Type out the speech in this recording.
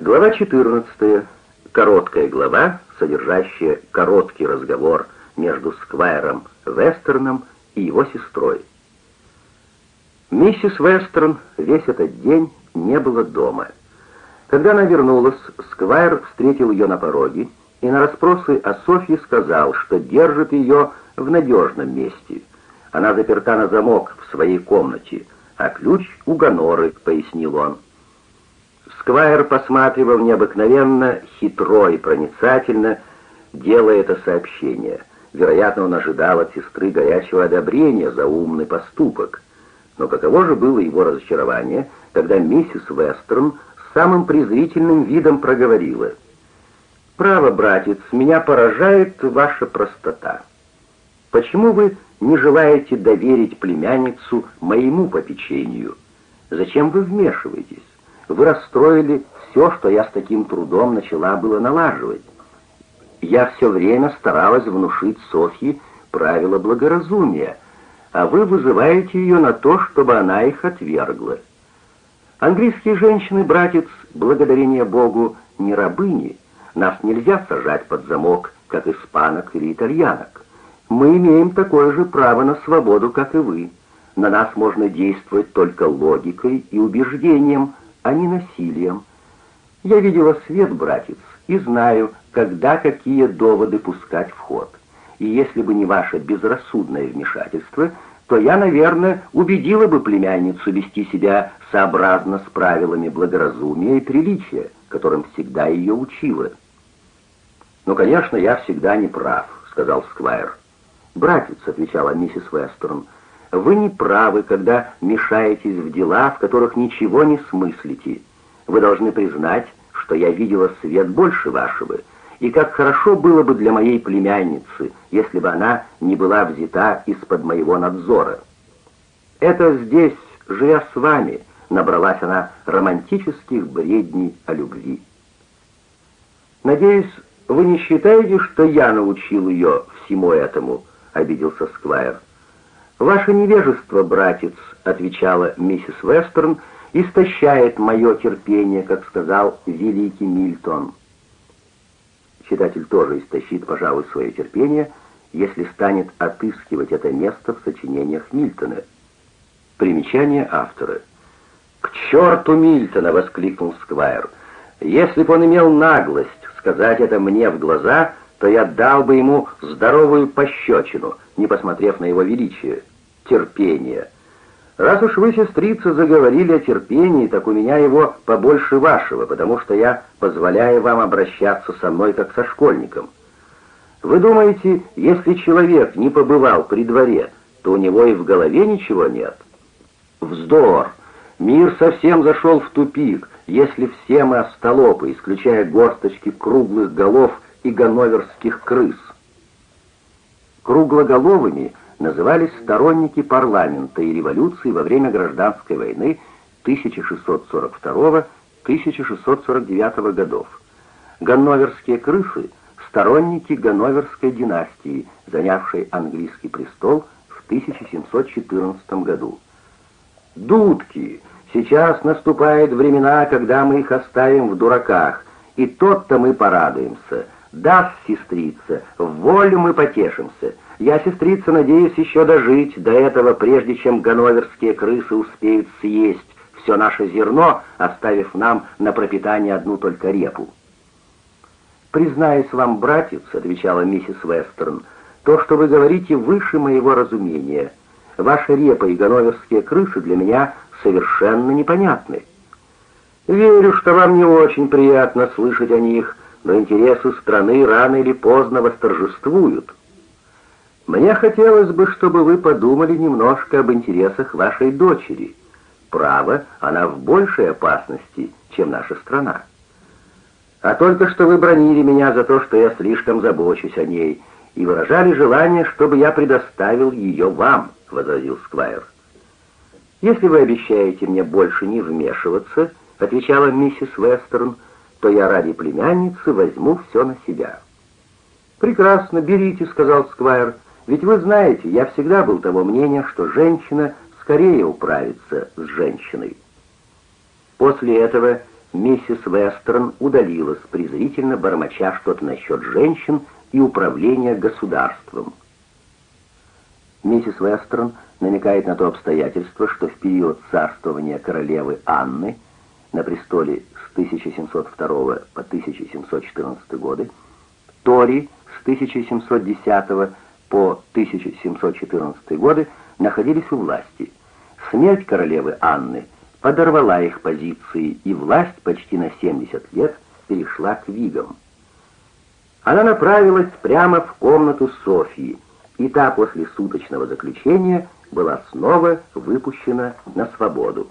Глава 14. Короткая глава, содержащая короткий разговор между Сквайром Вестерном и его сестрой. Миссис Вестерн весь этот день не было дома. Когда она вернулась, Сквайр встретил ее на пороге и на расспросы о Софье сказал, что держит ее в надежном месте. Она заперта на замок в своей комнате, а ключ у Гоноры, пояснил он. Сквайр посматривал необыкновенно хитро и проницательно, делая это сообщение. Вероятно, он ожидал от сестры горячего одобрения за умный поступок. Но каково же было его разочарование, когда миссис Вестерн самым презрительным видом проговорила. «Право, братец, меня поражает ваша простота. Почему вы не желаете доверить племянницу моему попечению? Зачем вы вмешиваетесь? Вы расстроили все, что я с таким трудом начала было налаживать. Я все время старалась внушить Софье правила благоразумия, а вы вызываете ее на то, чтобы она их отвергла. Английские женщины, братец, благодарение Богу, не рабыни. Нас нельзя сажать под замок, как испанок или итальянок. Мы имеем такое же право на свободу, как и вы. На нас можно действовать только логикой и убеждением, а не насилием. Я видела свет, братец, и знаю, когда какие доводы пускать в ход. И если бы не ваше безрассудное вмешательство, то я, наверное, убедила бы племянницу вести себя сообразно с правилами благоразумия и приличия, которым всегда ее учила. «Ну, конечно, я всегда не прав», — сказал Сквайр. «Братец», — отвечала миссис Вестерн, — «вы не правы, когда мешаетесь в дела, в которых ничего не смыслите. Вы должны признать, что я видела свет больше вашего, и как хорошо было бы для моей племянницы, если бы она не была взята из-под моего надзора. Это здесь, живя с вами, набралась она романтических бредней о любви. «Надеюсь, вы не считаете, что я научил ее всему этому?» — обиделся Сквайр. «Ваше невежество, братец», — отвечала миссис Вестерн, — «истощает мое терпение, как сказал великий Мильтон». Читатель тоже истощит, пожалуй, свое терпение, если станет отыскивать это место в сочинениях Мильтона. Примечание автора. «К черту Мильтона!» — воскликнул Сквайр. «Если бы он имел наглость сказать это мне в глаза, то я дал бы ему здоровую пощечину, не посмотрев на его величие. Терпение!» Раз уж вы, сестрица, заговорили о терпении, так у меня его побольше вашего, потому что я позволяю вам обращаться со мной как со школьником. Вы думаете, если человек не побывал при дворе, то у него и в голове ничего нет? Вздор! Мир совсем зашел в тупик, если все мы остолопы, исключая горсточки круглых голов и ганноверских крыс. Круглоголовыми — назывались сторонники парламента и революции во время гражданской войны 1642-1649 годов. Ганноверские крысы – сторонники Ганноверской династии, занявшей английский престол в 1714 году. Дудки! Сейчас наступают времена, когда мы их оставим в дураках, и то-то мы порадуемся. Да-с, сестрица, вволю мы потешимся – я, сестрица, надеюсь еще дожить до этого, прежде чем ганноверские крысы успеют съесть все наше зерно, оставив нам на пропитание одну только репу. «Признаюсь вам, братец», — отвечала миссис Вестерн, — «то, что вы говорите, выше моего разумения. Ваша репа и ганноверские крысы для меня совершенно непонятны. Верю, что вам не очень приятно слышать о них, но интересы страны рано или поздно восторжествуют». Мне хотелось бы, чтобы вы подумали немножко об интересах вашей дочери. Право, она в большей опасности, чем наша страна. А только что вы бронили меня за то, что я слишком забочусь о ней, и выражали желание, чтобы я предоставил ее вам, — возразил Сквайр. «Если вы обещаете мне больше не вмешиваться», — отвечала миссис Вестерн, — «то я ради племянницы возьму все на себя». «Прекрасно, берите», — сказал Сквайр, — ведь вы знаете, я всегда был того мнения, что женщина скорее управится с женщиной. После этого миссис Вестерн удалилась, презрительно бормоча что-то насчет женщин и управления государством. Миссис Вестерн намекает на то обстоятельство, что в период царствования королевы Анны на престоле с 1702 по 1714 годы, Тори с 1710 по 1714 годы находились у власти. Смерть королевы Анны подорвала их позиции, и власть почти на 70 лет перешла к Вигам. Она направилась прямо в комнату Софьи, и та после суточного заключения была снова выпущена на свободу.